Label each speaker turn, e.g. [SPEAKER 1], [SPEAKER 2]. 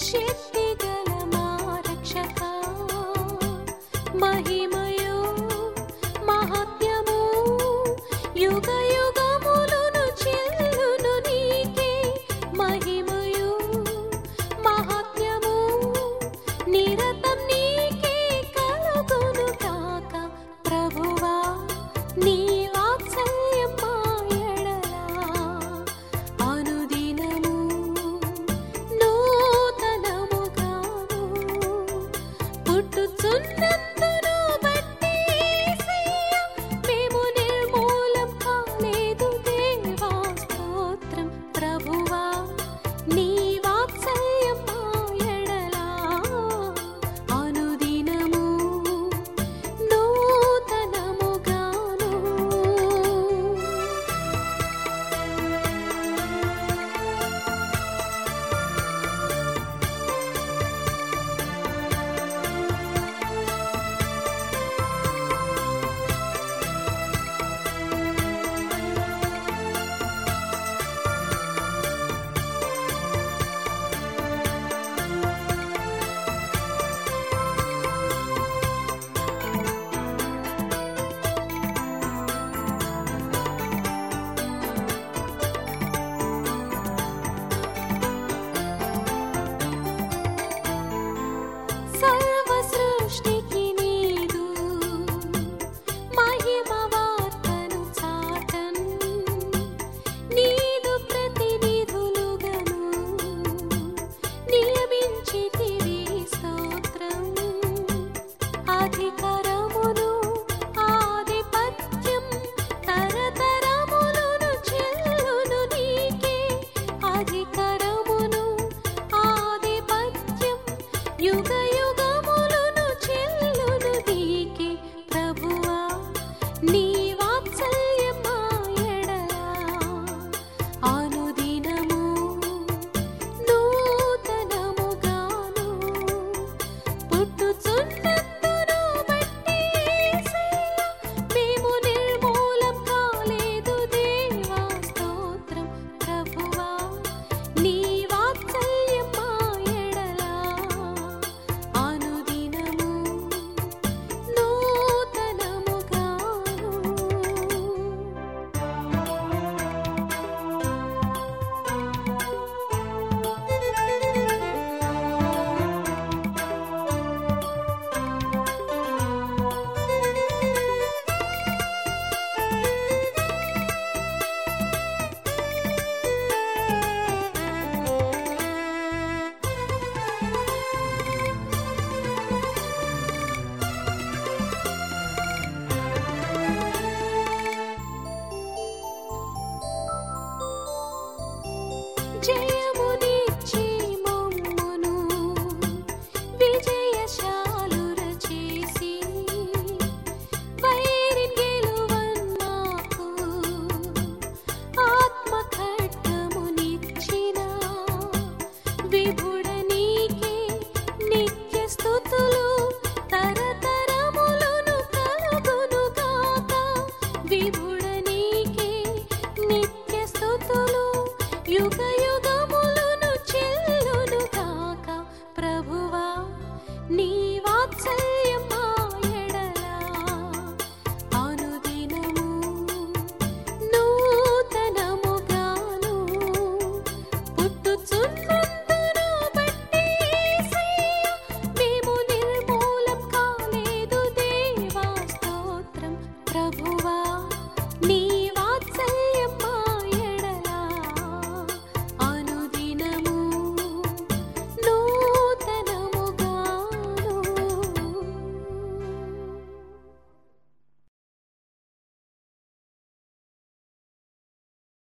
[SPEAKER 1] shit विभुर